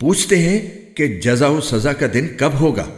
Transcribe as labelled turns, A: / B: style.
A: पूछते हैं कि जजा सजा का दिन कब होगा।